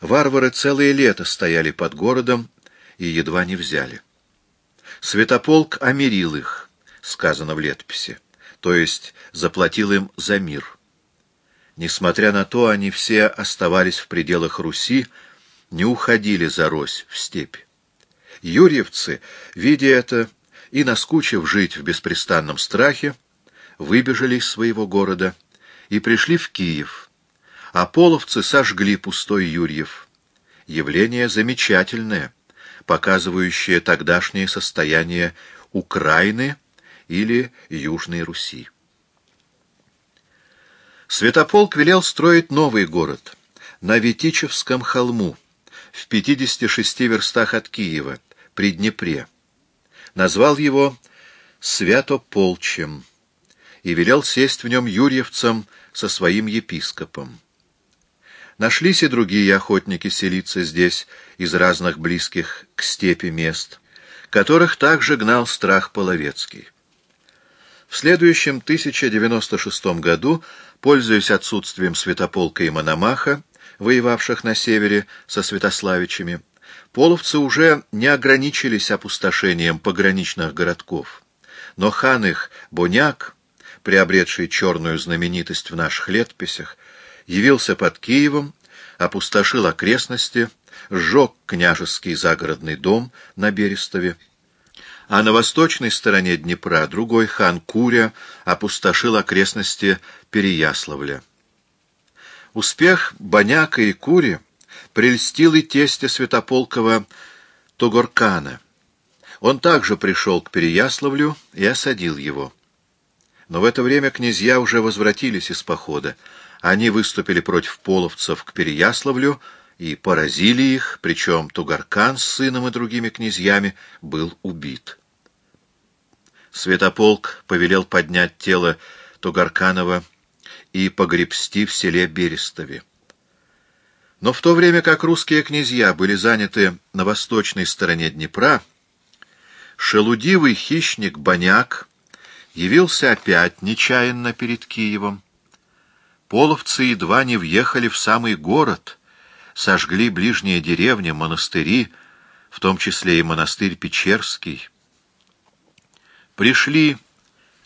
Варвары целое лето стояли под городом и едва не взяли. Святополк омирил их, сказано в летописи, то есть заплатил им за мир. Несмотря на то, они все оставались в пределах Руси, не уходили за Рось в степь. Юрьевцы, видя это и наскучив жить в беспрестанном страхе, выбежали из своего города и пришли в Киев, а половцы сожгли пустой Юрьев. Явление замечательное, показывающее тогдашнее состояние Украины или Южной Руси. Святополк велел строить новый город на Витичевском холму, в 56 верстах от Киева, при Днепре. Назвал его Святополчем и велел сесть в нем юрьевцам со своим епископом. Нашлись и другие охотники селиться здесь из разных близких к степи мест, которых также гнал страх Половецкий. В следующем 1096 году, пользуясь отсутствием Святополка и Мономаха, воевавших на севере со Святославичами, половцы уже не ограничились опустошением пограничных городков. Но хан их, Боняк, приобретший черную знаменитость в наших летописях, явился под Киевом, опустошил окрестности, сжег княжеский загородный дом на Берестове, а на восточной стороне Днепра другой хан Куря опустошил окрестности Переяславля. Успех Боняка и Кури прельстил и тестя Святополкова Тугоркана. Он также пришел к Переяславлю и осадил его. Но в это время князья уже возвратились из похода. Они выступили против половцев к Переяславлю и поразили их, причем Тугаркан с сыном и другими князьями был убит. Святополк повелел поднять тело Тугарканова и погребсти в селе Берестове. Но в то время как русские князья были заняты на восточной стороне Днепра, шелудивый хищник Боняк явился опять нечаянно перед Киевом. Половцы едва не въехали в самый город, сожгли ближние деревни, монастыри, в том числе и монастырь Печерский. Пришли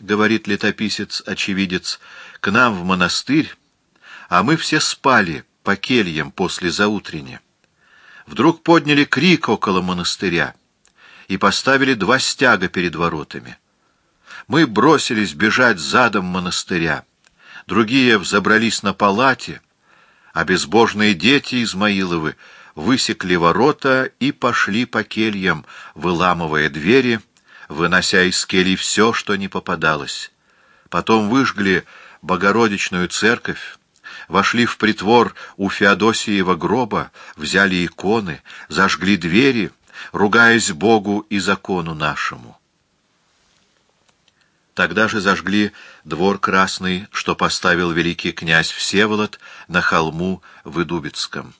говорит летописец-очевидец, к нам в монастырь, а мы все спали по кельям после заутренне. Вдруг подняли крик около монастыря и поставили два стяга перед воротами. Мы бросились бежать задом монастыря, другие взобрались на палате, а безбожные дети Измаиловы высекли ворота и пошли по кельям, выламывая двери, вынося из келий все, что не попадалось. Потом выжгли Богородичную церковь, вошли в притвор у Феодосиева гроба, взяли иконы, зажгли двери, ругаясь Богу и закону нашему. Тогда же зажгли двор красный, что поставил великий князь Всеволод на холму в Идубицком.